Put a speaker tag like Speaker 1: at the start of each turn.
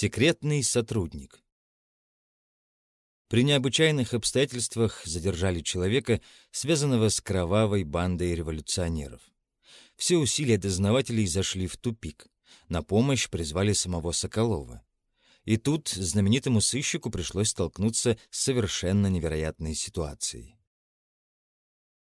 Speaker 1: Секретный сотрудник. При необычайных обстоятельствах задержали человека, связанного с кровавой бандой революционеров. Все усилия дознавателей зашли в тупик. На помощь призвали самого Соколова. И тут знаменитому сыщику пришлось столкнуться с совершенно невероятной ситуацией.